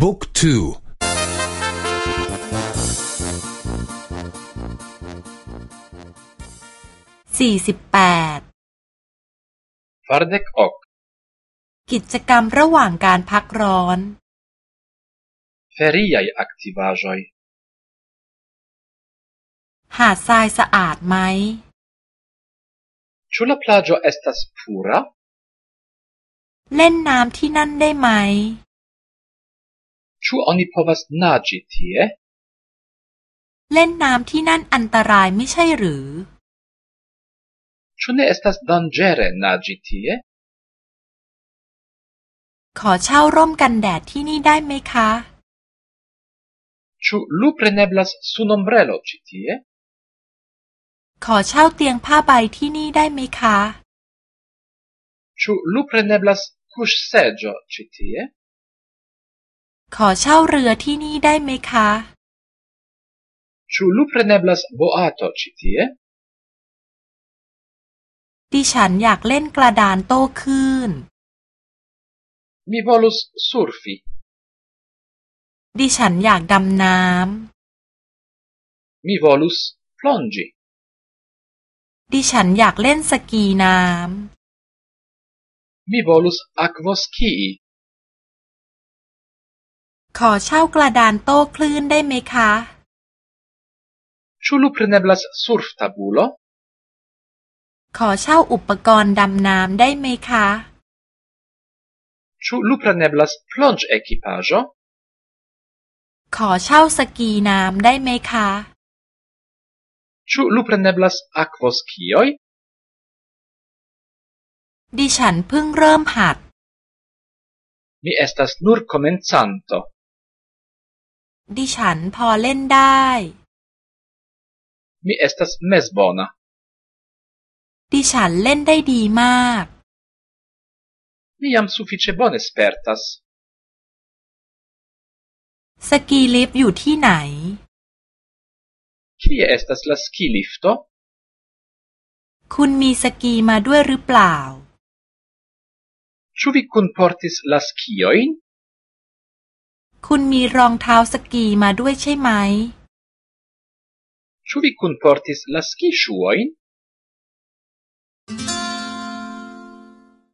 บุ๊กทูสี่สิบแปดฟาร์เดกออกกิจกรรมระหว่างการพักร้อน Feriaj aktivaĵoj หาดทรายสะอาดไหม Ĉu la plaĝo estas pura เล่นน้ำที่นั่นได้ไหม Ĉu oni povas naĝi tie เล่นน้ำที่นั่นอันตรายไม่ใช่หรือ Ĉu ne estas danĝere naĝi tie ขอเช่าร่มกันแดดที่นี่ได้ไหมคะ Ĉu lupreneblas sunombrelo ĉi tie ขอเช่าเตียงผ้าใบที่นี่ได้ไหมคะ Ĉu lupreneblas kuŝseĝo ĉi tie ขอเช่าเรือที่นี่ได้ไหมคะ Ĉu lupreneblas boato ĉi tie ดิฉันอยากเล่นกระดานโต้คลื่น Mi volus surfi ดิฉันอยากดำน้ำ Mi volus plongi ดิฉันอยากเล่นสกีน้ำ Mi volus akvoskii ข อเช่ากระดานโต้คลื่นได้ไหมคะ Ĉu lupreneblas surftabulo ขอเช่าอุปกรณ์ดำน้ำได้ไหมคะ Ĉu lupreneblas plonĝekipaĵo ขอเช่าสกีน้ำได้ไหมคะ Ĉu lupreneblas akvoskioj ดิฉันเพิ่งเริ่มหัด Mi estas nur komencanto ดิฉันพอเล่นได้ Mi estas mezbona ดิฉันเล่นได้ดีมาก Mi jam sufiĉe bone spertas สกีลิฟต์อยู่ที่ไหน Kie estas la skilifto คุณมีสกีมาด้วยหรือเปล่า Ĉu vi kunportis la skiojn คุณมีรองเท้าสกีมาด้วยใช่ไหม Ĉu vi kunportis la skiŝuojn